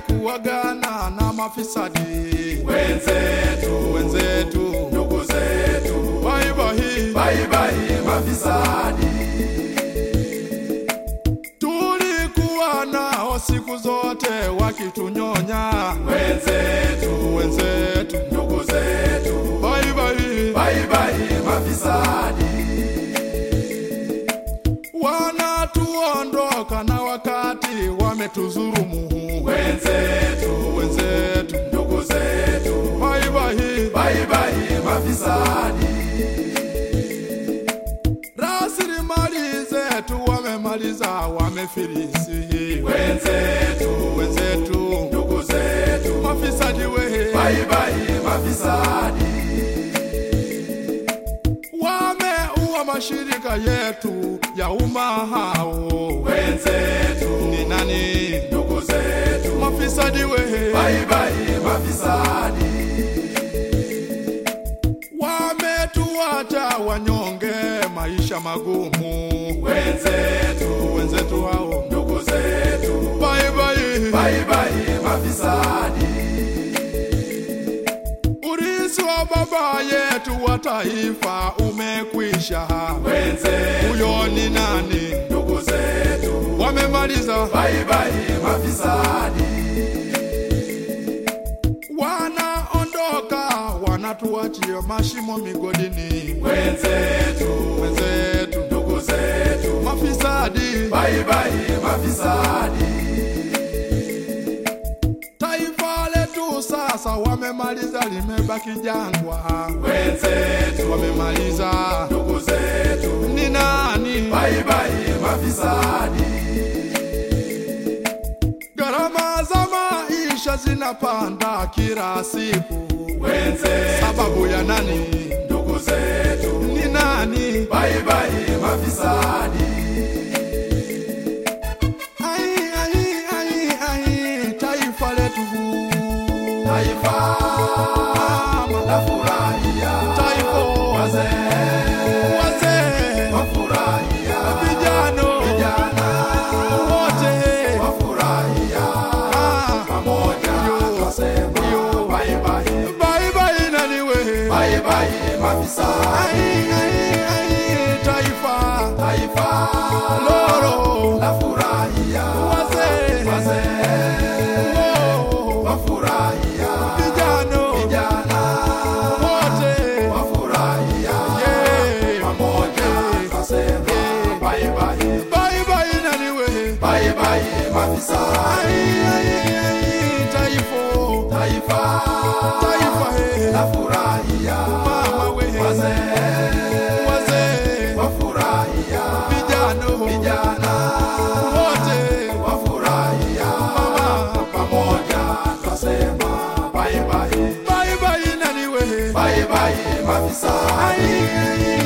kuwagana na mafisadi. Wenzetu wenzetu ndugu zetu. Baibai baibai mafisadi zote wakitunyonya wenzetu. Wenzetu. Ndugu zetu. Baibai baibai mafisadi. Wanatuondoka na wakati wametuzurumu wenzetu. Wenzetu. Ndugu zetu. Baibai baibai mafisadi. Rasilimali zetu wamemaliza wamefilisi wenzetu wenzetu ndugu zetu mafisadi baibai mafisadi. Wameua mashirika yetu ya umma hao. Wenzetu ni nani? ndugu zetu. Mafisadi wehe baibai mafisadi. Wametuacha wanyonge maisha magumu. Wenzetu baba yetu wa taifa umekwisha. Wenzetu huyo ni nani? Ndugu zetu. Wamemaliza. Bye bye mafisadi. Wanaondoka wanatuachia mashimo migodini. Wenzetu wenzetu ndugu zetu. Mafisadi. Bye bye mafisadi wamemaliza limebaki jangwa. Wenzetu. Wamemaliza ndugu zetu. Ni nani? Baibai mafisadi. Gharama za maisha zinapanda kila siku. Wenzetu. Sababu ya nani taifa Mama, la furahia taifa wazee wazee wafurahia vijano vijana wote. wafurahia Ah, pamoja yo, twasema yo. baibai baibai nani we baibai mafisadi ai, ai, taifo taifa. Taifa. He la furahia mama we wazee. Wazee. Wafurahia. Vijano vijana. Wote. Wafurahia. Mama. Pamoja twasema baibai bye, nani we? Baibai mafisadi ai,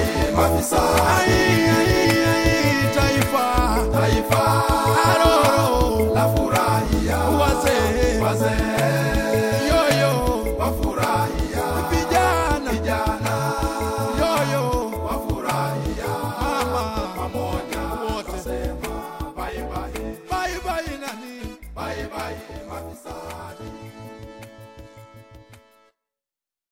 Aye, officer. Aye.